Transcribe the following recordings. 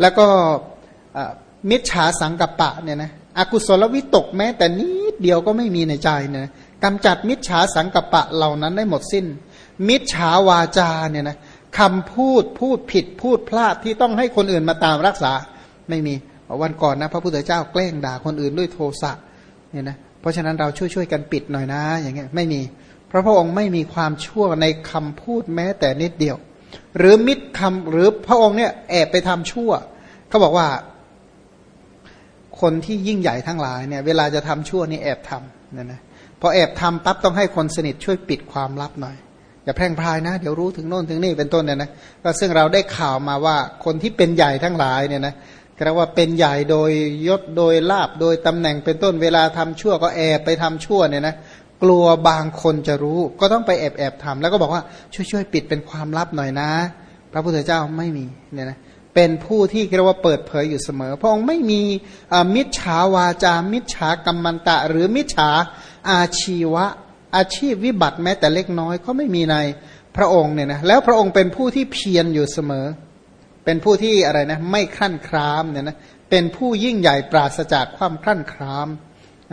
แล้วก็มิจฉาสังกัปปะเนี่ยนะอกุศลวิตกแม้ แต่นิดเดียวก็ไม่มีในใจเนี่ยกำจัดมิจฉาสังกัปปะเหล่านั้นได้หมดสิ้น มิจฉาวาจาเนี่ยนะคำพูดพูดผิดพูดพลาดที่ต้องให้คนอื่นมาตามรักษาไม่มีวันก่อนนะพระพุทธเจ้าแกล้งด่าคนอื่นด้วยโทสะเนี่ยนะเพราะฉะนั้นเราช่วยช่วยกันปิดหน่อยนะ อย่างเงี้ยไม่มีพระพระองค์ไม่มีความชั่วในคำพูดแม้แต่นิดเดียว หรือมิตรคำหรือพระองค์เนี่ยแอบไปทำชั่วเขาบอกว่า คนที่ยิ่งใหญ่ทั้งหลายเนี่ยเวลาจะทำชั่วนี่แอบทำเนี่ยนะพอแอบทำปั๊บต้องให้คนสนิทช่วยปิดความลับหน่อยอย่าแพร่งพรายนะ เดี๋ยวรู้ถึงโน่นถึงนี่เป็นต้นเนี่ยนะก็ซึ่งเราได้ข่าวมาว่าคนที่เป็นใหญ่ทั้งหลายเนี่ยนะเรียกว่าเป็นใหญ่โดยยศโดยลาบโดยตำแหน่งเป็นต้นเวลาทำชั่วก็แอบไปทำชั่วเนี่ยนะ กลัวบางคนจะรู้ ก็ต้องไปแอบแอบทำแล้วก็บอกว่าช่วยช่วยปิดเป็นความลับหน่อยนะ พระพุทธเจ้าไม่มีเนี่ยนะเป็นผู้ที่เรียกว่าเปิดเผยอยู่เสมอ พระองค์ไม่มีมิจฉาวาจา มิจฉากรรมันตะ หรือมิจฉาอาชีวะ อาชีพวิบัติแม้แต่เล็กน้อยก็ไม่มีในพระองค์เนี่ยนะแล้วพระองค์เป็นผู้ที่เพียรอยู่เสมอ เป็นผู้ที่อะไรนะไม่คลั่นครามเนี่ยนะเป็นผู้ยิ่งใหญ่ปราศจากความคลั่นคราม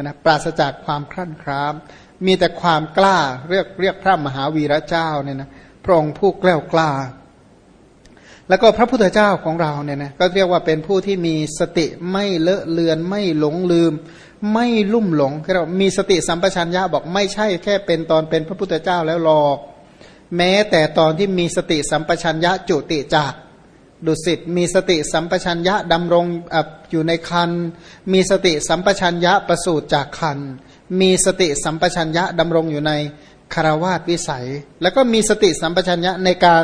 นะปราศจากความคลั่นคราม มีแต่ความกล้าเรียกเรียกพระมหาวีระเจ้าเนี่ยนะพระองค์ผู้กล้ากล้า แล้วก็พระพุทธเจ้าของเราเนี่ยนะก็เรียกว่าเป็นผู้ที่มีสติไม่เลอะเลือน ไม่หลงลืม ไม่ลุ่มหลงเรามีสติสัมปชัญญะบอกไม่ใช่แค่เป็นตอนเป็นพระพุทธเจ้าแล้วหรอก แม้แต่ตอนที่มีสติสัมปชัญญะจุติจาก ดุสิตมีสติสัมปชัญญะดำรงอยู่ในคันมีสติสัมปชัญญะประสูติจากคันมีสติสัมปชัญญะดำรงอยู่ในคารวาสวิสัย แล้วก็มีสติสัมปชัญญะในการ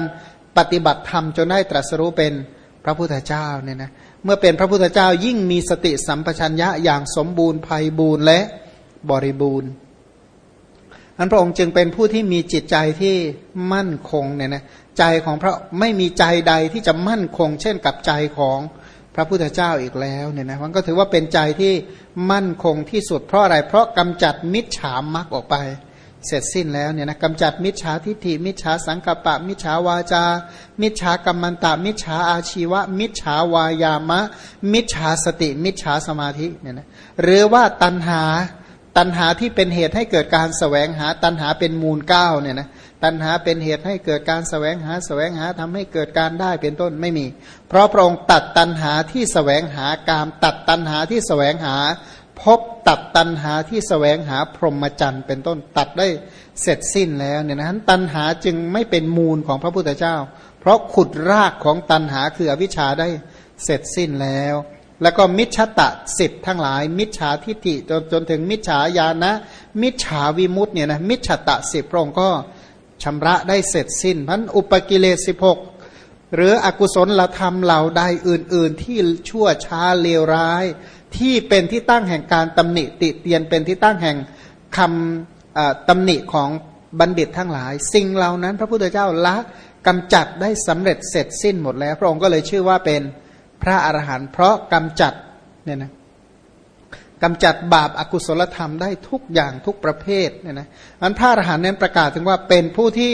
ปฏิบัติธรรมจนได้ตรัสรู้เป็นพระพุทธเจ้าเนี่ยนะเมื่อเป็นพระพุทธเจ้ายิ่งมีสติสัมปชัญญะอย่างสมบูรณ์ภัยบูรณ์และบริบูรณ์ อันพระองค์จึงเป็นผู้ที่มีจิตใจที่มั่นคงเนี่ยนะใจของพระไม่มีใจใดที่จะมั่นคง เช่นกับใจของพระพุทธเจ้าอีกแล้วเนี่ยนะมันก็ถือว่าเป็นใจที่มั่นคงที่สุดเพราะอะไร เพราะกำจัดมิจฉามรรคออกไป เสร็จสิ้นแล้วเนี่ยนะกำจัดมิจฉาทิฏฐิมิจฉาสังกัปปะ มิจฉาวาจา มิจฉากรรมันตะมิจฉาอาชีวะ มิจฉาวายามะ มิจฉาสติ มิจฉาสมาธิเนี่ยนะหรือว่าตัณหา ตัณหาที่เป็นเหตุให้เกิดการสแสวงหาตัณหาเป็นมูลเก้าเนี่ยนะตัณหาเป็นเหตุให้เกิดการสแสวงหาสแสวงหาทำให้เกิดการได้เป็นต้นไม่มี เพราะพระองค์ตัดตัณหาที่สแสวงหากามตัดตัณหาที่สแสวงหา พบตัดตัณหาที่สแสวงหาพรหมจรรย์เป็นต้นตัดได้เสร็จสิ้นแล้วเนี่ยนะตัณหาจึงไม่เป็นมูลของพระพุทธเจ้า เพราะขุดรากของตัณหาคืออวิชชาได้เสร็จสิ้นแล้ว แล้วก็มิจฉตะสิบทั้งหลาย มิจฉาทิฏฐิจนจนถึงมิจฉาญาณนะ มิจฉาวิมุตเนี่ยนะมิจฉตะสิบพระองค์ก็ชำระได้เสร็จสิ้นพันอุปกิเลสสิบหกหรืออกุศลละธรรมเหล่าใดอื่น ๆ ที่ชั่วช้าเลวร้าย ที่เป็นที่ตั้งแห่งการตำหนิติเตียนเป็นที่ตั้งแห่งคำตำหนิของบัณฑิตทั้งหลาย สิ่งเหล่านั้น พระพุทธเจ้าละกำจัดได้สำเร็จเสร็จสิ้นหมดแล้ว พระองค์ก็เลยชื่อว่าเป็น พระอรหันต์เพราะกำจัดเนี่ยนะกำจัดบาปอากุศลธรรมได้ทุกอย่างทุกประเภทเนี่ยนะอันพระอรหันต์นั้นประกาศถึงว่าเป็นผู้ที่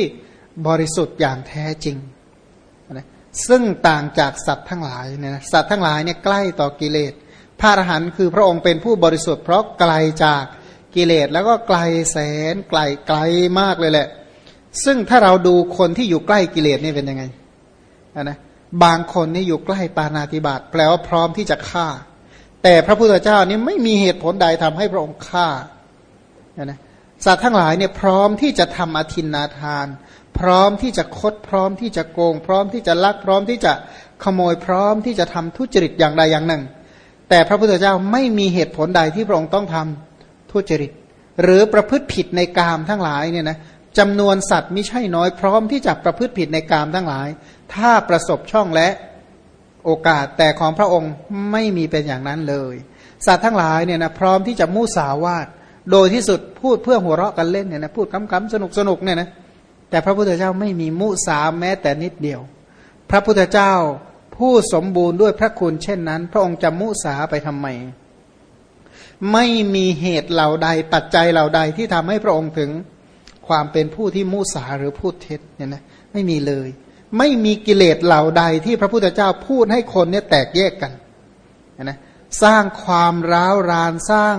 บริสุทธิ์อย่างแท้จริงนะซึ่งต่างจากสัตว์ทั้งหลายเนี่ยนะสัตว์ทั้งหลายเนี่ยใกล้ต่อกิเลส พระอรหันต์คือพระองค์เป็นผู้บริสุทธิ์เพราะไกลจากกิเลสแล้วก็ไกลแสนไกลไกลมากเลยแหละ ซึ่งถ้าเราดูคนที่อยู่ใกล้กิเลสนี่เป็นยังไงนะ บางคนนี่อยู่ใกล้ปานาติบาตแปลว่าพร้อมที่จะฆ่า แต่พระพุทธเจ้านี่ไม่มีเหตุผลใดทำให้พระองค์ฆ่านะสัตว์ทั้งหลายเนี่ยพร้อมที่จะทำอธินนาทาน พร้อมที่จะคดพร้อมที่จะโกง พร้อมที่จะลักพร้อมที่จะขโมยพร้อมที่จะทำทุจริตอย่างใดอย่างหนึ่ง แต่พระพุทธเจ้าไม่มีเหตุผลใดที่พระองค์ต้องทำทุจริต หรือประพฤติผิดในกามทั้งหลายเนี่ยนะ จำนวนสัตว์ไม่ใช่น้อยพร้อมที่จะประพฤติผิดในกามทั้งหลาย ถ้าประสบช่องและโอกาสแต่ของพระองค์ไม่มีเป็นอย่างนั้นเลย สัตว์ทั้งหลายเนี่ยนะพร้อมที่จะมู่สาวาดโดยที่สุดพูดเพื่อหัวเราะกันเล่นเนี่ยนะพูดคำๆสนุกสนุกเนี่ยนะแต่พระพุทธเจ้าไม่มีมุสาแม้แต่นิดเดียว พระพุทธเจ้าผู้สมบูรณ์ด้วยพระคุณเช่นนั้น พระองค์จะมุสาไปทำไม ไม่มีเหตุเหล่าใดปัจจัยเหล่าใดที่ทำให้พระองค์ถึง ความเป็นผู้ที่มุสาหรือพูดเท็จเนี่ยนะไม่มีเลย ไม่มีกิเลสเหล่าใดที่พระพุทธเจ้าพูดให้คนเนี่ยแตกแยกกันนะสร้างความร้าวรานสร้าง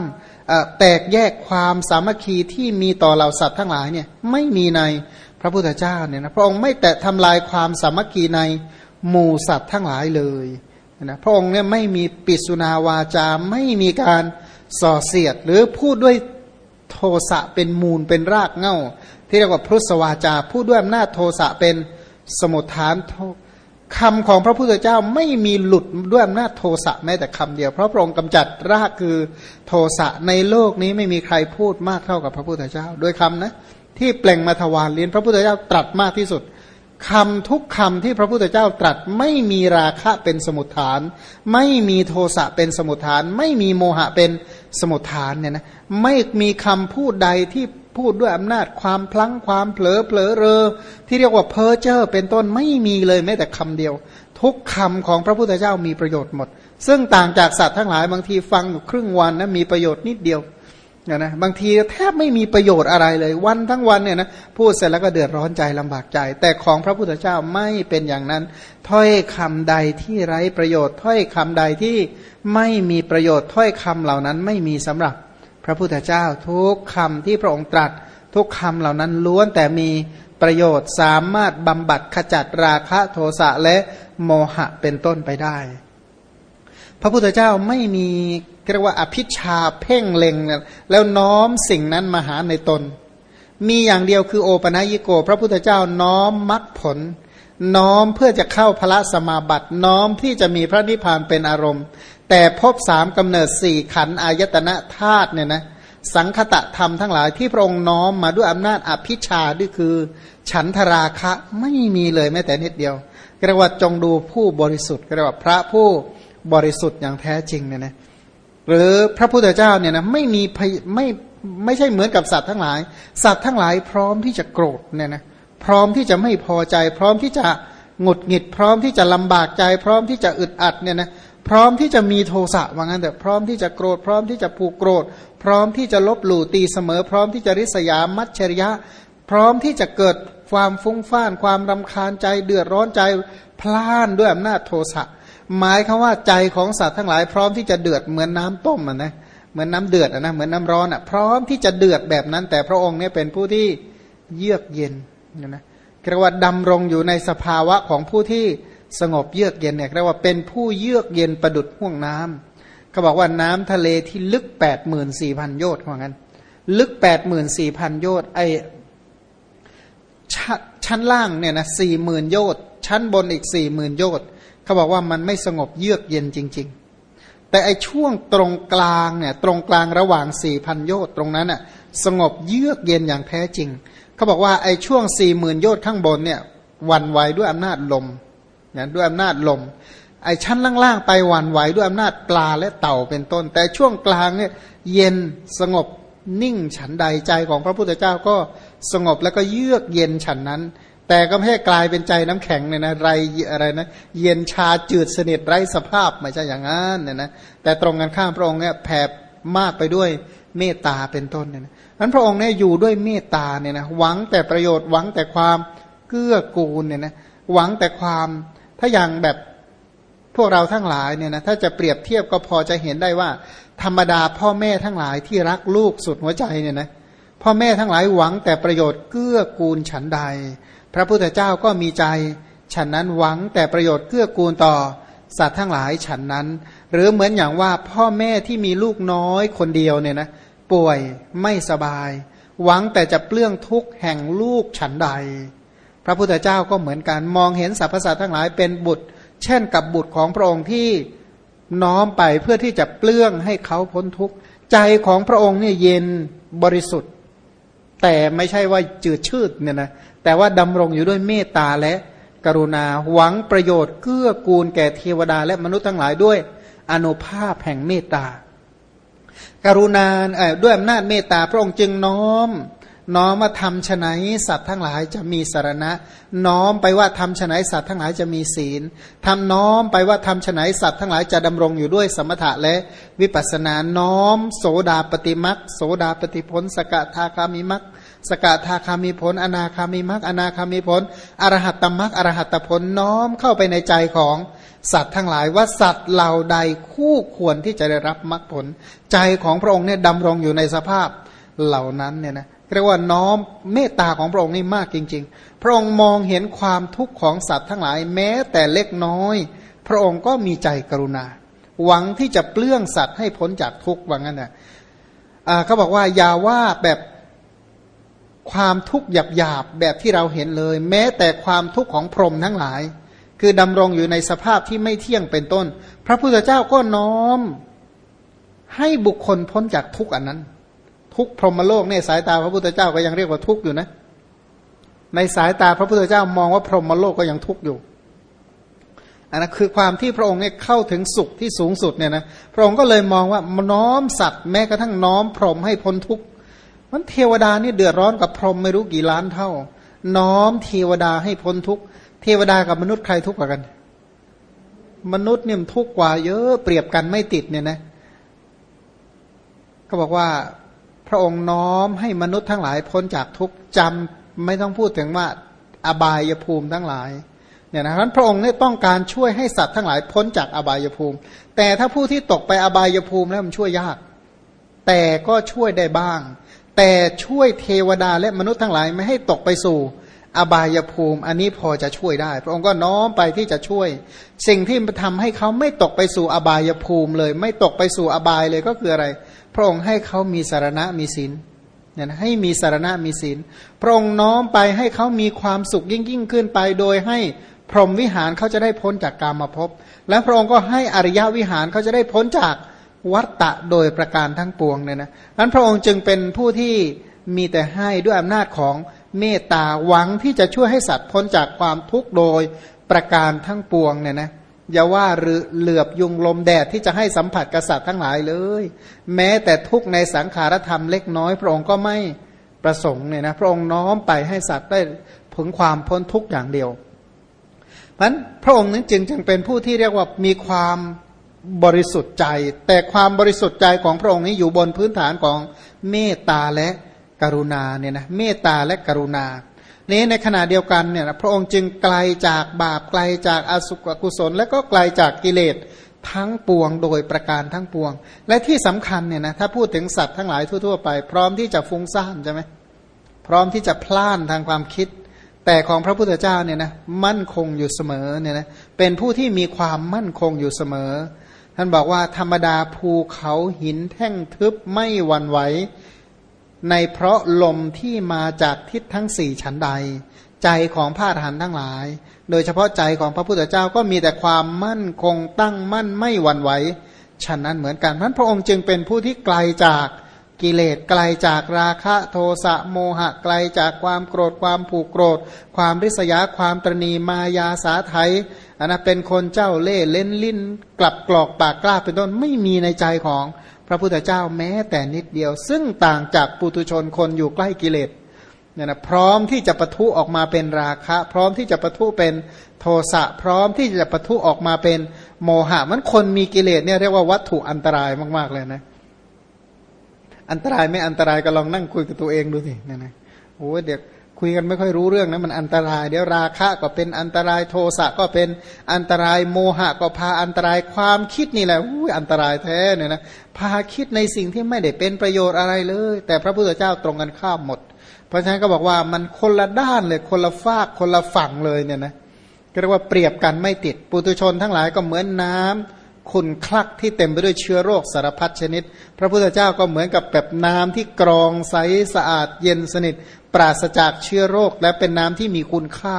แตกแยกความสามัคคีที่มีต่อเหล่าสัตว์ทั้งหลายเนี่ยไม่มีในพระพุทธเจ้าเนี่ยนะพระองค์ไม่แตะทำลายความสามัคคีในหมู่สัตว์ทั้งหลายเลยนะพระองค์เนี่ยไม่มีปิสุนาวาจาไม่มีการส่อเสียด หรือพูดด้วย โทสะเป็นมูลเป็นรากเง่า ที่เรียกว่าพุทธวาจาพูดด้วยอำนาจโทสะเป็นสมุทฐานคำของพระพุทธเจ้าไม่มีหลุดด้วยอำนาจโทสะแม้แต่คำเดียว เพราะพระองค์กำจัดรากคือโทสะในโลกนี้ไม่มีใครพูดมากเท่ากับพระพุทธเจ้าโดยคำนะที่เปล่งมาทวารเรียนพระพุทธเจ้าตรัสมากที่สุดคำทุกคำที่พระพุทธเจ้าตรัสไม่มีราคะเป็นสมุทฐาน ไม่มีโทสะเป็นสมุทฐาน ไม่มีโมหะเป็น สมุทฐานเนี่ยนะไม่มีคำพูดใดที่พูดด้วยอำนาจความพลั้งความเผลอเผลอเรอ ที่เรียกว่าเพ้อเจ้อเป็นต้นไม่มีเลยแม้แต่คำเดียว ทุกคำของพระพุทธเจ้ามีประโยชน์หมด ซึ่งต่างจากสัตว์ทั้งหลายบางทีฟังครึ่งวันนะมีประโยชน์นิดเดียว นี่ยนะบางทีแทบไม่มีประโยชน์อะไรเลย วันทั้งวันเนี่ยนะพูดเสร็จแล้วก็เดือดร้อนใจลำบากใจ แต่ของพระพุทธเจ้าไม่เป็นอย่างนั้น ถ้อยคำใดที่ไร้ประโยชน์ ถ้อยคำใดที่ไม่มีประโยชน์ ถ้อยคำเหล่านั้นไม่มีสำหรับพระพุทธเจ้า ทุกคำที่พระองค์ตรัส ทุกคำเหล่านั้นล้วนแต่มีประโยชน์สามารถบำบัดขจัดราคะโทสะและโมหะเป็นต้นไปได้ พระพุทธเจ้าไม่มี เรียกว่าอภิชาเพ่งเล็ง แล้วน้อมสิ่งนั้นมาหาในตน มีอย่างเดียวคือโอปนัญิโก พระพุทธเจ้าน้อมมรรคผล น้อมเพื่อจะเข้าพระสมาบัติ น้อมที่จะมีพระนิพพานเป็นอารมณ์ แต่พบสามกำเนิดสี่ขันอายตนะธาตุเนี่ยนะสังคตะธรรมทั้งหลายที่พระองค์น้อมมาด้วยอำนาจอภิชาด้วยคือ ฉันทราคะไม่มีเลยแม้แต่นิดเดียวเรียกว่าจงดูผู้บริสุทธิ์เรียกว่าพระผู้บริสุทธิ์อย่างแท้จริงเนี่ยนะ หรือพระพุทธเจ้าเนี่ยนะไม่มีไม่ไม่ใช่เหมือนกับสัตว์ทั้งหลาย สัตว์ทั้งหลายพร้อมที่จะโกรธเนี่ยนะพร้อมที่จะไม่พอใจ พร้อมที่จะหงุดหงิด พร้อมที่จะลำบากใจ พร้อมที่จะอึดอัดเนี่ยนะพร้อมที่จะมีโทสะว่างั้นแต่พร้อมที่จะโกรธ พร้อมที่จะผูกโกรธ พร้อมที่จะลบหลู่ตีเสมอ พร้อมที่จะริษยามัจฉริยะ พร้อมที่จะเกิดความฟุ้งฟ่าน ความรำคาญใจเดือดร้อนใจพล่านด้วยอำนาจโทสะ หมายคือว่าใจของสัตว์ทั้งหลายพร้อมที่จะเดือดเหมือนน้าต้มอะนะเหมือนน้าเดือดอะนะเหมือนน้าร้อนอะพร้อมที่จะเดือดแบบนั้น แต่พระองค์เนี่ยเป็นผู้ที่เยือกเย็นนะนะเรียกว่าดำรงอยู่ในสภาวะของผู้ที่สงบเยือกเย็นเนี่ยเรียกว่าเป็นผู้เยือกเย็นประดุดห่วงน้ำเขาบอกว่าน้ำทะเลที่ลึกแปดหมื่นสี่พันโยชน์ว่างั้น ลึกแปดหมื่นสี่พันโยชน์ไอชชั้นล่างเนี่ยนะสี่หมื่นโยชน์ชั้นบนอีกสี่หมื่นโยชน์ เขาบอกว่ามันไม่สงบเยือกเย็นจริง ๆ แต่ไอช่วงตรงกลางเนี่ยตรงกลางระหว่างสี่พันโยชน์ตรงนั้นอะสงบเยือกเย็นอย่างแท้จริง เขาบอกว่าไอช่วงสี่หมื่นโยชน์ข้างบนเนี่ยวันไหวด้วยอำนาจลมเนี่ยด้วยอำนาจลม ไอชั้นล่างๆไปวันไหวด้วยอำนาจปลาและเต่าเป็นต้น แต่ช่วงกลางเนี่ยเย็นสงบนิ่งฉันใดใจของพระพุทธเจ้าก็สงบแล้วก็เยือกเย็นฉันนั้น แต่ก็ไม่ให้กลายเป็นใจน้ำแข็งเนี่ยนะไรอะไรนะเย็นชาจืดสนิทไร้สภาพไม่ใช่อย่างนั้นเนี่ยนะแต่ตรงกันข้ามพระองค์เนี่ยแผ่มากไปด้วยเมตตาเป็นต้นเนี่ยนะนั้นพระองค์เนี่ยอยู่ด้วยเมตตาเนี่ยนะหวังแต่ประโยชน์หวังแต่ความเกื้อกูลเนี่ยนะหวังแต่ความถ้าอย่างแบบพวกเราทั้งหลายเนี่ยนะถ้าจะเปรียบเทียบก็พอจะเห็นได้ว่า ธรรมดาพ่อแม่ทั้งหลายที่รักลูกสุดหัวใจเนี่ยนะพ่อแม่ทั้งหลายหวังแต่ประโยชน์เกื้อกูลฉันใด พระพุทธเจ้าก็มีใจ ฉันนั้นหวังแต่ประโยชน์เกื้อกูลต่อสัตว์ทั้งหลายฉันนั้น หรือเหมือนอย่างว่าพ่อแม่ที่มีลูกน้อยคนเดียวเนี่ยนะป่วยไม่สบาย หวังแต่จะเปลื้องทุกข์แห่งลูกฉันใด พระพุทธเจ้าก็เหมือนกันมองเห็นสรรพสัตว์ทั้งหลายเป็นบุตร เช่นกับบุตรของพระองค์ที่น้อมไปเพื่อที่จะเปลื้องให้เขาพ้นทุกข์ใจของพระองค์เนี่ยเย็นบริสุทธิ์ แต่ไม่ใช่ว่าจืดชืดเนี่ยนะ แต่ว่าดำรงอยู่ด้วยเมตตาและกรุณาหวังประโยชน์เกื้อกูลแก่เทวดาและมนุษย์ทั้งหลายด้วยอนุภาพแห่งเมตตาการุณาด้วยอำนาจเมตตาพระองค์จึงน้อม น้อมมาทำฉไนสัตว์ทั้งหลายจะมีสารณะ น้อมไปว่าทำฉไนสัตว์ทั้งหลายจะมีศีลทำน้อมไปว่าทำฉไนสัตว์ทั้งหลายจะดำรงอยู่ด้วยสมถะและวิปัสสนาน้อม โสดาปฏิมักโสดาปฏิพลสกทาคามิมัก สกทาคามีผล อนาคามีมรรคอนาคามีผล อรหัตตมรรคอรหัตตผลน้อมเข้าไปในใจของสัตว์ทั้งหลายว่าสัตว์เหล่าใดคู่ควรที่จะได้รับมรรคผล ใจของพระองค์เนี่ยดำรงอยู่ในสภาพเหล่านั้นเนี่ยนะเรียกว่าน้อมเมตตาของพระองค์นี่มากจริง ๆ พระองค์มองเห็นความทุกข์ของสัตว์ทั้งหลายแม้แต่เล็กน้อย พระองค์ก็มีใจกรุณา หวังที่จะเปลื้องสัตว์ให้พ้นจากทุกข์ว่างั้นนะเขาบอกว่าอย่าว่าแบบ ความทุกข์หยาบๆแบบที่เราเห็นเลย แม้แต่ความทุกข์ของพรหมทั้งหลาย คือดำรงอยู่ในสภาพที่ไม่เที่ยงเป็นต้น พระพุทธเจ้าก็น้อม ให้บุคคลพ้นจากทุกข์อันนั้น ทุกพรหมโลกเนี่ยสายตาพระพุทธเจ้าก็ยังเรียกว่าทุกข์อยู่นะ ในสายตาพระพุทธเจ้ามองว่าพรหมโลกก็ยังทุกข์อยู่อันนั้นคือความที่พระองค์เนี่ยเข้าถึงสุขที่สูงสุดเนี่ยนะพระองค์ก็เลยมองว่าน้อมสัตว์แม้กระทั่งน้อมพรหมให้พ้นทุกข์ มันเทวดานี่เดือดร้อนกับพรหมไม่รู้กี่ล้านเท่า น้อมเทวดาให้พ้นทุกข์เทวดากับมนุษย์ใครทุกข์กว่ากัน มนุษย์เนี่ยทุกข์กว่าเยอะเปรียบกันไม่ติดเนี่ยนะก็บอกว่าพระองค์น้อมให้มนุษย์ทั้งหลายพ้นจากทุกข์จำไม่ต้องพูดถึงว่าอบายภูมิทั้งหลายเนี่ยนะพระองค์เนี่ยต้องการช่วยให้สัตว์ทั้งหลายพ้นจากอบายภูมิ แต่ถ้าผู้ที่ตกไปอบายภูมิแล้วมันช่วยยาก แต่ก็ช่วยได้บ้าง แต่ช่วยเทวดาและมนุษย์ทั้งหลายไม่ให้ตกไปสู่ อบายภูมิ อันนี้พอจะช่วยได้ พระองค์ก็น้อมไปที่จะช่วย สิ่งที่ทำให้เขาไม่ตกไปสู่อบายภูมิเลย ไม่ตกไปสู่อบายเลยก็คืออะไร พระองค์ให้เขามีสารณะมีศีลเนี่ยให้มีสารณะมีศีลพระองค์น้อมไปให้เขามีความสุขยิ่งยิ่งขึ้นไป โดยให้พรหมวิหารเขาจะได้พ้นจากกามาภพและพระองค์ก็ให้อริยวิหารเขาจะได้พ้นจาก วัตตะโดยประการทั้งปวงเนี่ยนะนั้นพระองค์จึงเป็นผู้ที่มีแต่ให้ด้วยอำนาจของเมตตาหวังที่จะช่วยให้สัตว์พ้นจากความทุกข์โดยประการทั้งปวงเนี่ยนะอย่าว่าหรือเหลือบยุงลมแดดที่จะให้สัมผัสกษัตริย์ทั้งหลายเลย แม้แต่ทุกในสังขารธรรมเล็กน้อย พระองค์ก็ไม่ประสงค์เนี่ยนะพระองค์น้อมไปให้สัตว์ได้ผลความพ้นทุกข์อย่างเดียวเพราะงั้นพระองค์นั้นจึงจึงเป็นผู้ที่เรียกว่ามีความ บริสุทธิ์ใจ แต่ความบริสุทธิ์ใจของพระองค์นี้อยู่บนพื้นฐานของเมตตาและกรุณาเนี่ยนะเมตตาและกรุณา นี้ในขณะเดียวกันเนี่ยพระองค์จึงไกลจากบาปไกลจากอสุภกุศล และก็ไกลจากกิเลสทั้งปวงโดยประการทั้งปวง และที่สำคัญเนี่ยนะถ้าพูดถึงสัตว์ทั้งหลายทั่วๆไป พร้อมที่จะฟุ้งซ่านใช่ไหมพร้อมที่จะพล่านทางความคิด แต่ของพระพุทธเจ้าเนี่ยนะมั่นคงอยู่เสมอเนี่ยนะเป็นผู้ที่มีความมั่นคงอยู่เสมอ ท่านบอกว่าธรรมดาภูเขาหินแท่งทึบไม่หวั่นไหว ในเพราะลมที่มาจากทิศทั้งสี่ชั้นใด ใจของพระอรหันต์ทั้งหลาย โดยเฉพาะใจของพระพุทธเจ้าก็มีแต่ความมั่นคงตั้งมั่นไม่หวั่นไหวฉะนั้นเหมือนกันท่านพระองค์จึงเป็นผู้ที่ไกลจาก กิเลสไกลจากราคะโทสะโมหะไกลจากความโกรธความผูกโกรธ ความริษยาความตรณีมายาสาไทยอันนั้นเป็นคนเจ้าเล่เล่นลิ้น กลับกรอกปากกล้าเป็นต้นไม่มีในใจของพระพุทธเจ้าแม้แต่นิดเดียว ซึ่งต่างจากปุตุชนคนอยู่ใกล้กิเลสเนี่ยนะพร้อมที่จะปะทุออกมาเป็นราคะ พร้อมที่จะปะทุเป็นโทสะพร้อมที่จะปะทุออกมาเป็นโมหะมันคนมีกิเลสเนี่ยเรียกว่าวัตถุอันตรายมากๆเลยนะ อันตรายไม่อันตรายก็ลองนั่งคุยกับตัวเองดูสิเนี่ยนะโอ้เด็กคุยกันไม่ค่อยรู้เรื่องนะมันอันตราย เดี๋ยวราคะก็เป็นอันตรายโทสะก็เป็นอันตรายโมหะก็พาอันตรายความคิดนี่แหละอุ้อันตรายแท้เนี่ยนะพาคิดในสิ่งที่ไม่ได้เป็นประโยชน์อะไรเลย แต่พระพุทธเจ้าตรงกันข้ามหมด เพราะฉะนั้นก็บอกว่ามันคนละด้านเลยคนละฝากคนละฝั่งเลยเนี่ยนะก็เรียกว่าเปรียบกันไม่ติดปุตุชนทั้งหลายก็เหมือนน้ำ ขุนคลักที่เต็มไปด้วยเชื้อโรคสารพัดชนิด พระพุทธเจ้าก็เหมือนกับแบบน้ำที่กรองใสสะอาดเย็นสนิท ปราศจากเชื้อโรค และเป็นน้ำที่มีคุณค่า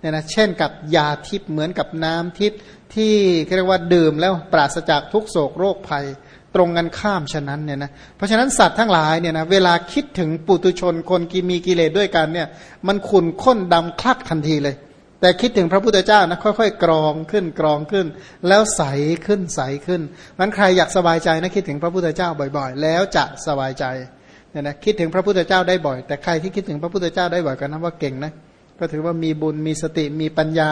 เนี่ยนะเช่นกับยาทิพย์เหมือนกับน้ำทิพย์ที่เรียกว่าดื่มแล้วปราศจากทุกโศกโรคภัยตรงกันข้ามฉะนั้นเนี่ยนะเพราะฉะนั้นสัตว์ทั้งหลายเนี่ยนะเวลาคิดถึงปุตุชนคนกิมีกิเลสด้วยกันเนี่ยมันขุนข้นดำคลักทันทีเลย แต่คิดถึงพระพุทธเจ้านะค่อยๆ กรองขึ้นกรองขึ้น แล้วใสขึ้นใสขึ้นมันใครอยากสบายใจนะคิดถึงพระพุทธเจ้าบ่อยๆ แล้วจะสบายใจเนี่ยนะคิดถึงพระพุทธเจ้าได้บ่อย แต่ใครที่คิดถึงพระพุทธเจ้าได้บ่อยก็นับว่าเก่งนะก็ถือว่ามีบุญมีสติมีปัญญา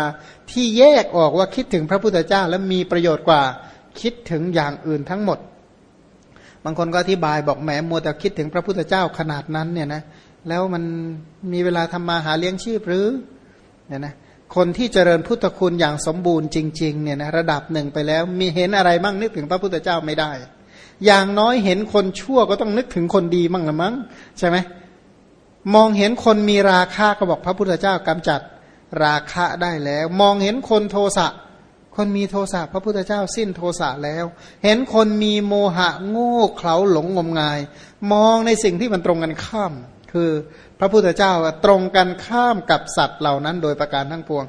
ที่แยกออกว่าคิดถึงพระพุทธเจ้าแล้วมีประโยชน์กว่าคิดถึงอย่างอื่นทั้งหมด บางคนก็อธิบายบอกแหมมัวแต่คิดถึงพระพุทธเจ้าขนาดนั้นเนี่ยนะแล้วมันมีเวลาทำมาหาเลี้ยงชีพหรือเนี่ยนะ คนที่เจริญพุทธคุณอย่างสมบูรณ์จริงๆเนี่ยนะระดับหนึ่งไปแล้ว มีเห็นอะไรบ้างนึกถึงพระพุทธเจ้าไม่ได้ อย่างน้อยเห็นคนชั่วก็ต้องนึกถึงคนดีมั่งละมั้งใช่ไหมมองเห็นคนมีราคะก็บอกพระพุทธเจ้ากำจัดราคะได้แล้ว มองเห็นคนโทสะ คนมีโทสะพระพุทธเจ้าสิ้นโทสะแล้ว เห็นคนมีโมหะโง่เขลาหลงงมงาย มองในสิ่งที่มันตรงกันข้าม คือ พระพุทธเจ้าตรงกันข้ามกับสัตว์เหล่านั้นโดยประการทั้งปวง